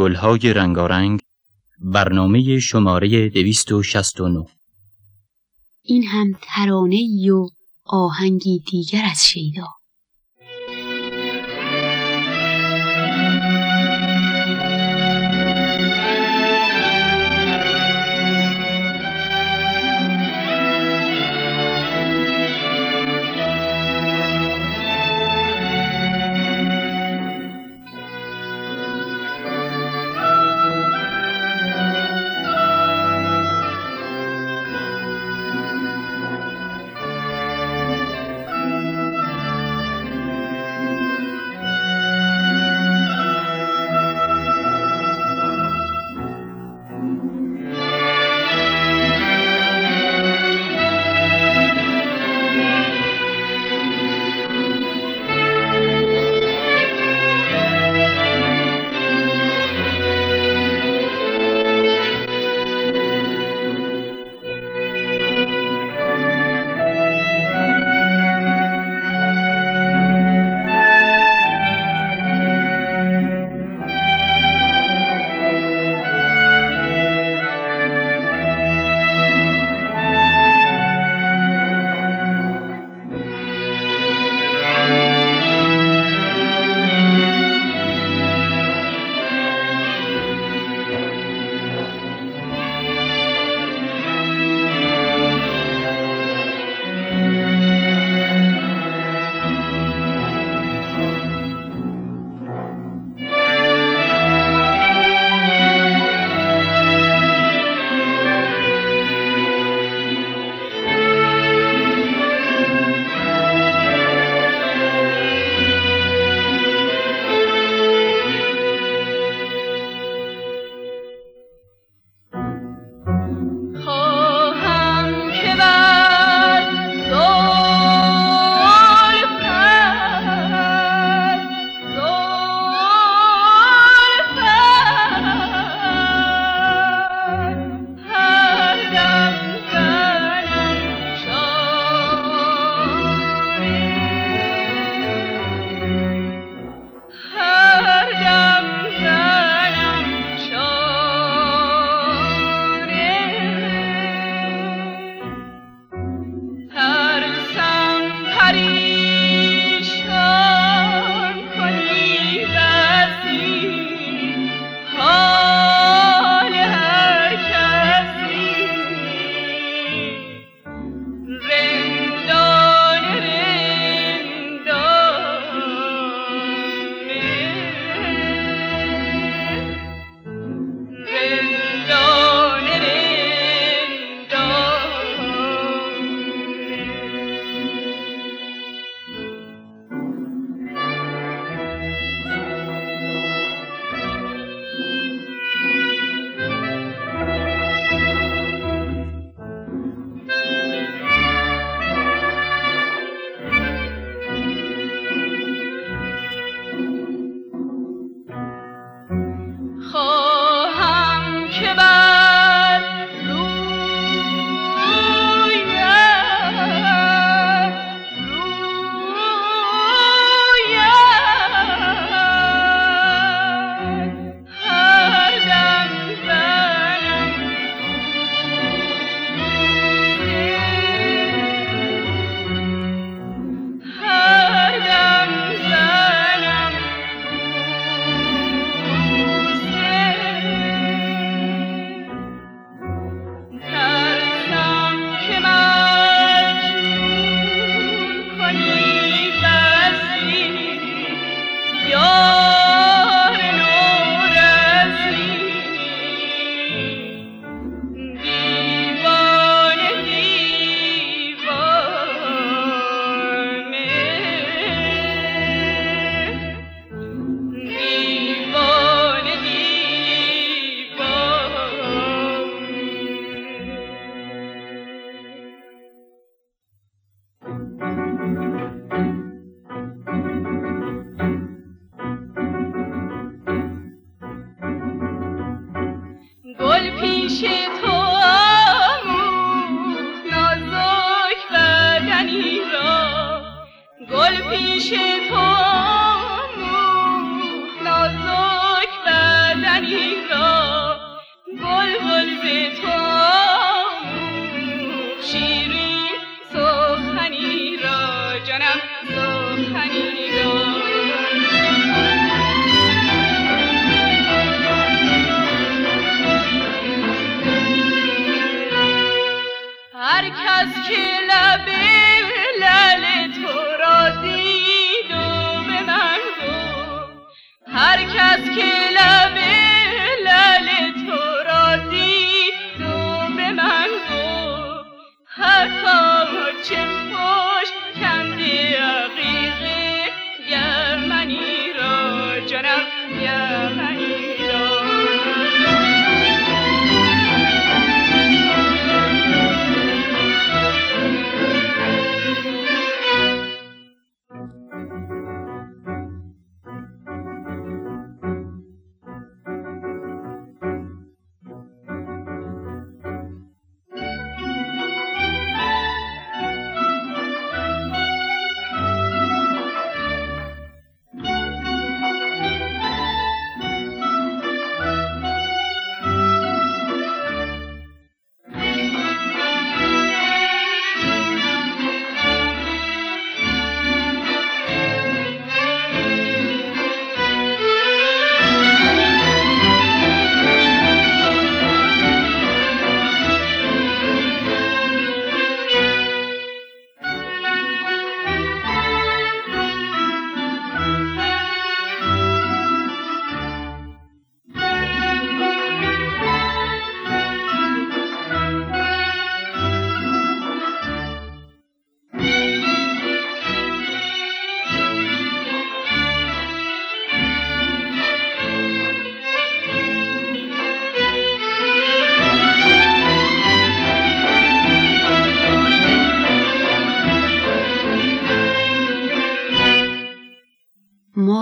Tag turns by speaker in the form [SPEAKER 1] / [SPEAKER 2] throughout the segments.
[SPEAKER 1] گلهای رنگارنگ برنامه شماره 269
[SPEAKER 2] این هم ترانه و آهنگی دیگر از شیدا.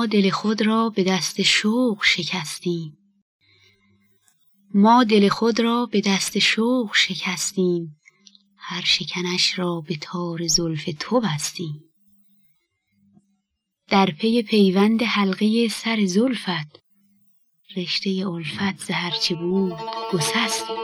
[SPEAKER 3] دل خود را به دست شوق شکستیم. ما دل خود را به دست شوق شکستیم. هر شکنش را به تار زلف تو بستیم. در پی پیوند حلقه سر زلفت رشته الفت زهرچه بود گسستیم.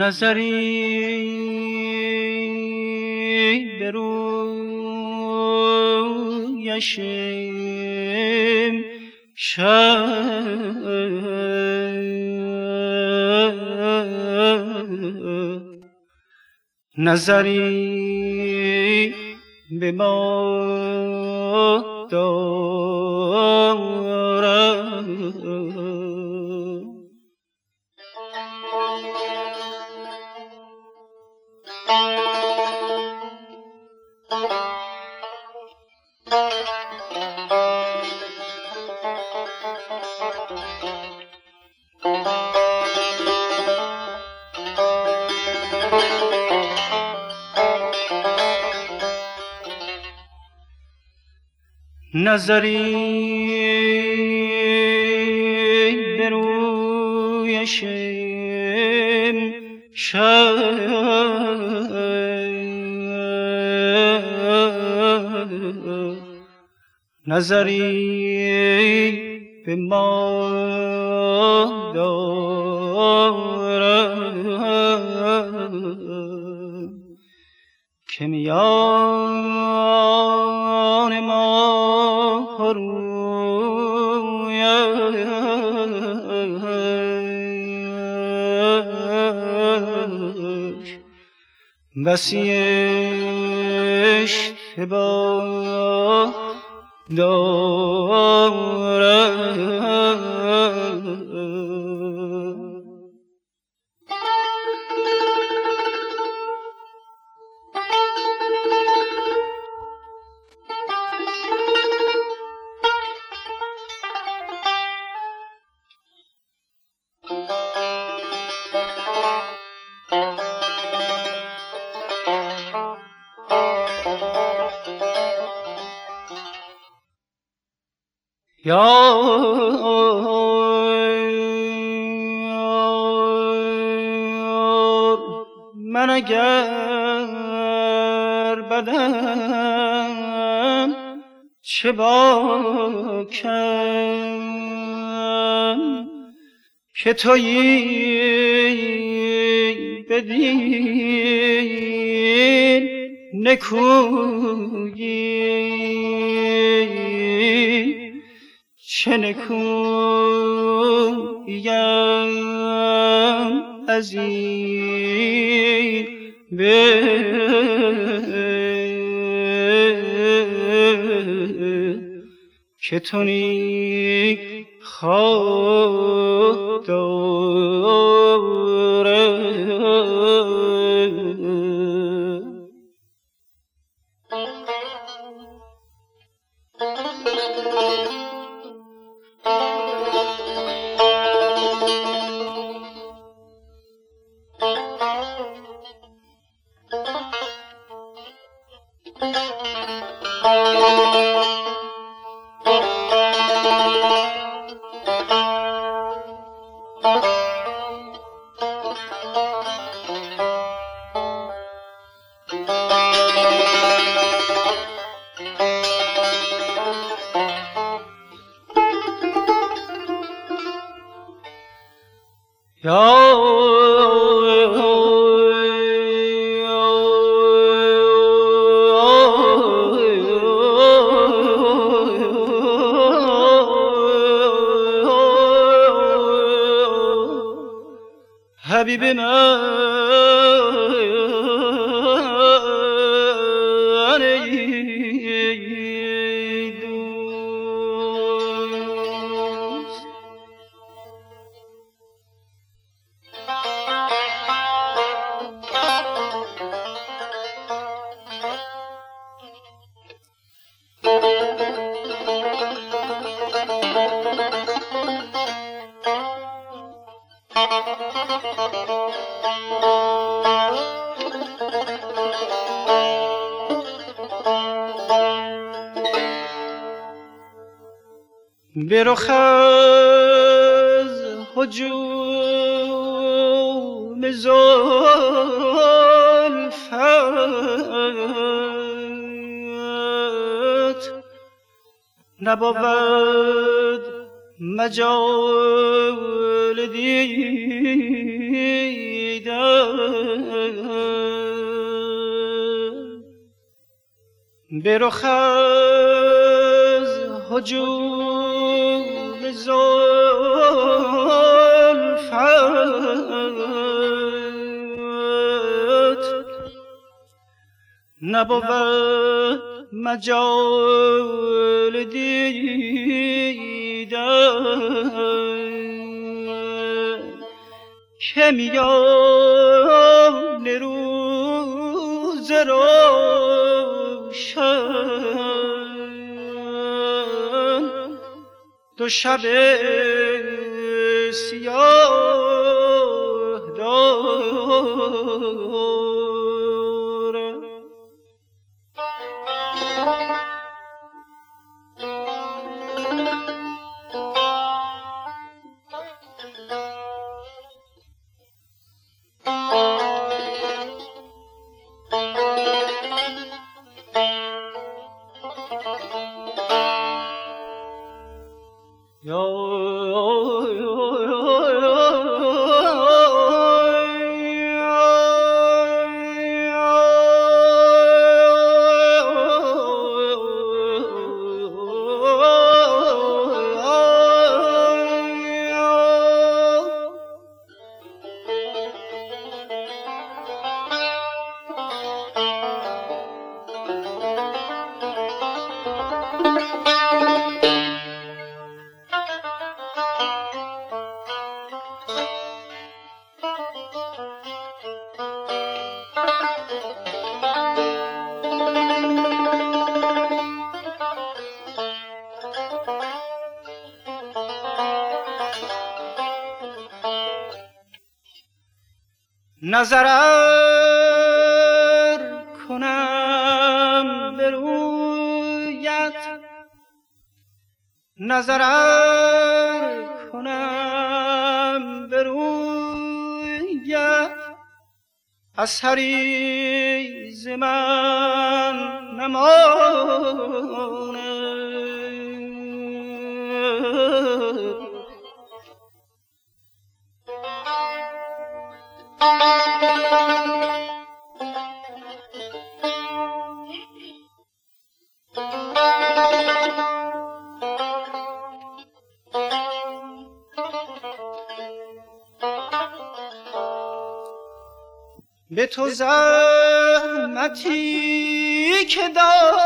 [SPEAKER 4] نظری به رویش نظری به ما نظری نظری به ما دارد که میان ما رویش بسی اشتباه دارد که تویی بدین نکویی. چه نکویم از این به که تو خود به رخ از هجوم زلفت. نبود مجال دیدن. به رخ از هجوم زلفت نبود مجال دیدن. که میان روز روشن دو شب سیاه دار. نظر کنم به رویت. نظر کنم به رویت. اثری ز من نماند. تو زحمتی که دارم.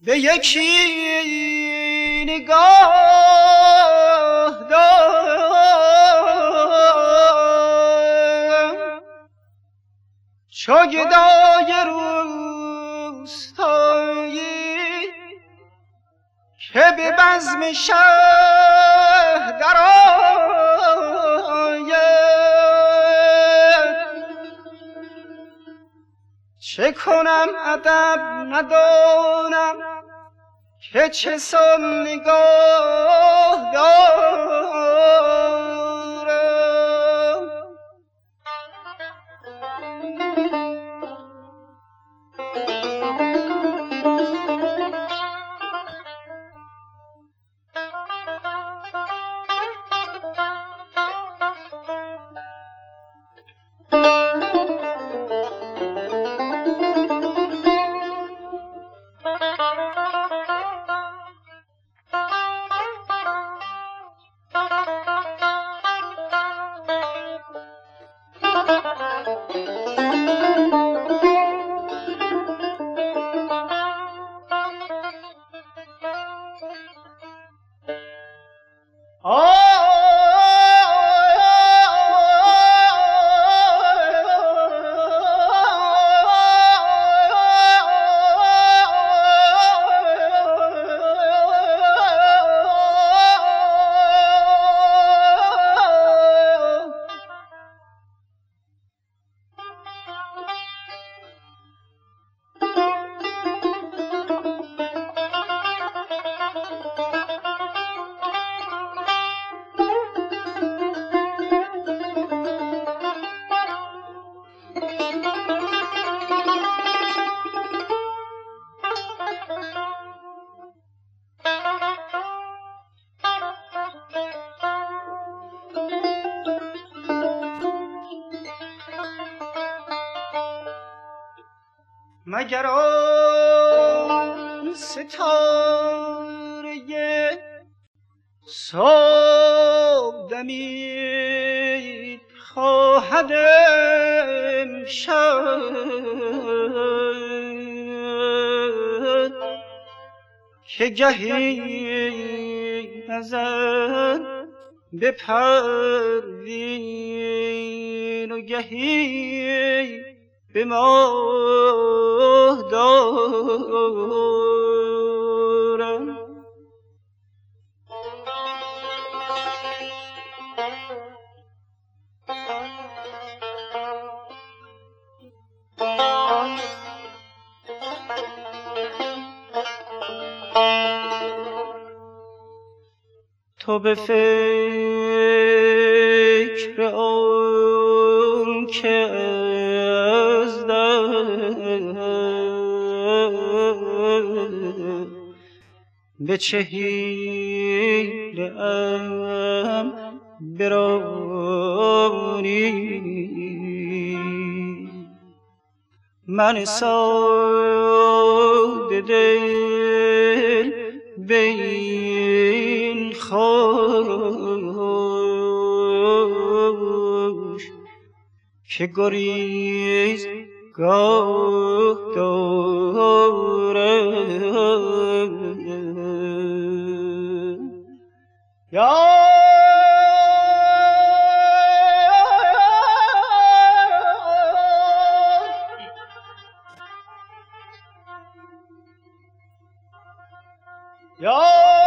[SPEAKER 4] به یکی نگاه دارم. چو روستایی که به بزم شهر چه کنم ادب ندانم که چه سان نگاه مگر آن ستاره صبح دمید خواهد امشب که گهی نظر بپروین و گهی به ماه دارم. تو به فکر به چه حیله ام برانی. من ساده دل به این خوش که گریز گاه دارم. یا تو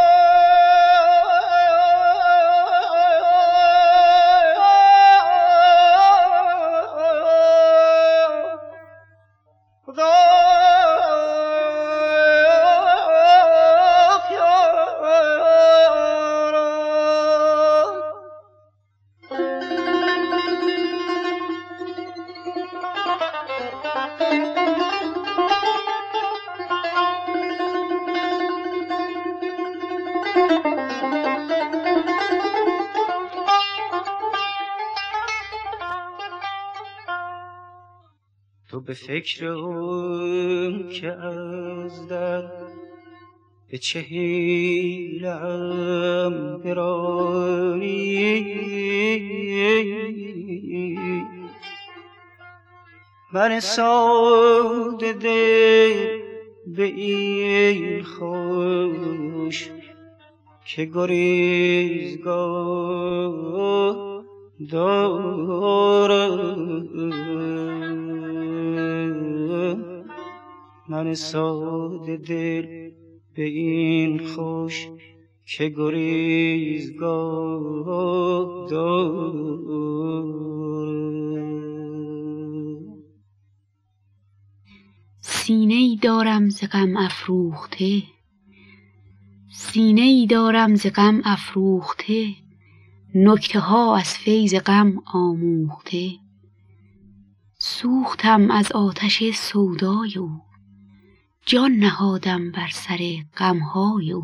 [SPEAKER 4] فکر اون که از در به چه حیلم برانی. من ساده دل به این خوش که گریزگاه دارم. من ساده دل به این خوش که گریزگاه دارم.
[SPEAKER 5] سینه ای دارم ز غم افروخته. سینه ای دارم ز غم افروخته. نکته ها از فیض غم آموخته. سوختم از آتش سودای او. جان نهادم بر سر غمهای او.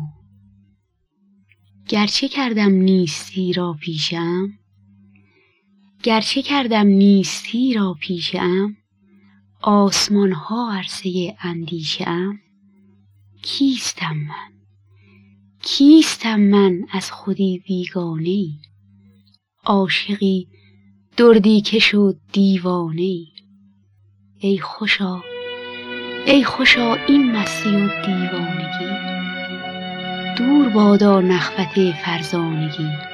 [SPEAKER 5] گرچه کردم نیستی را پیشم گرچه کردم نیستی را پیشم آسمان ها عرصه اندیشه ام کیستم من؟ کیستم من از خودی بیگانه ای؟ عاشقی دردی که شد دیوانه ای؟ ای خوشا ای خوشا این مستی و دیوانگی. دور بادا نخوت فرزانگی.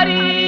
[SPEAKER 2] Hari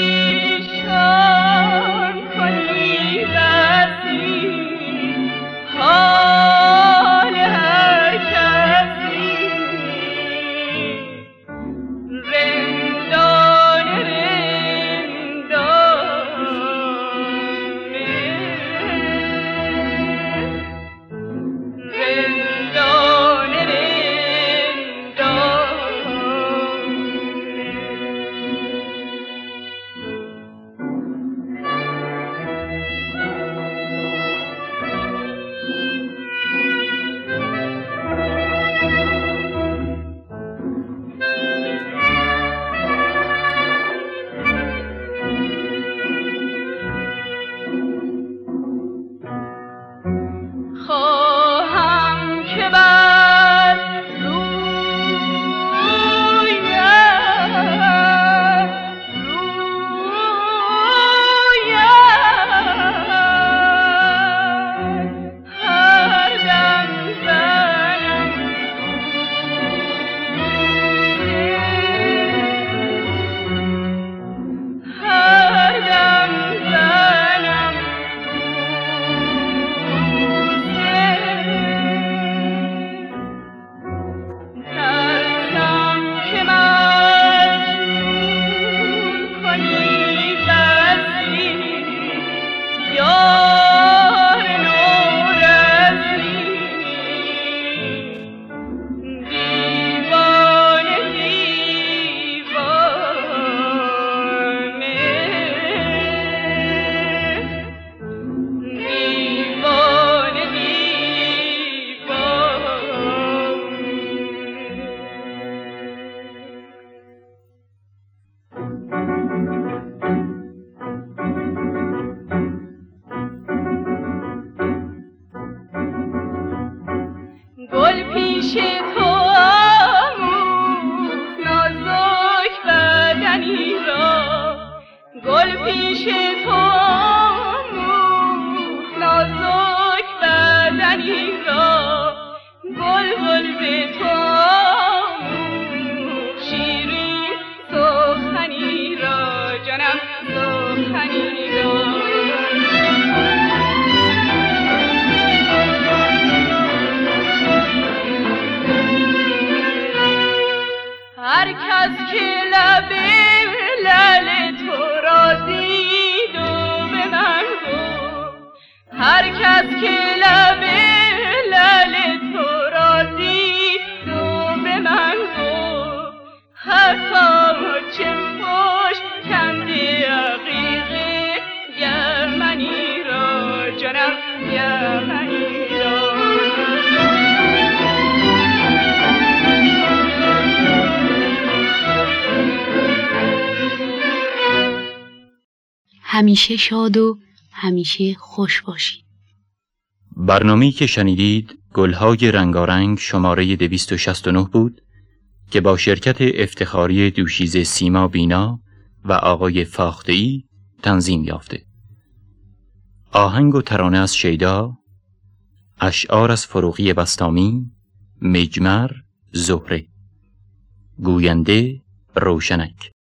[SPEAKER 2] هر کس که لب تو را دید و به من چه خوش عقیقه یمنی را جانم یمنی
[SPEAKER 5] همیشه شاد و همیشه خوش باشید
[SPEAKER 1] برنامه‌ای که شنیدید گلهای رنگارنگ شماره 269 بود که با شرکت افتخاری دوشیز سیما بینا و آقای فاخته‌ای تنظیم یافته. آهنگ و ترانه از شیدا، اشعار از فروغی بستامی، مجمر، زهره، گوینده، روشنک.